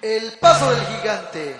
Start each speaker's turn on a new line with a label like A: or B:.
A: El paso del gigante.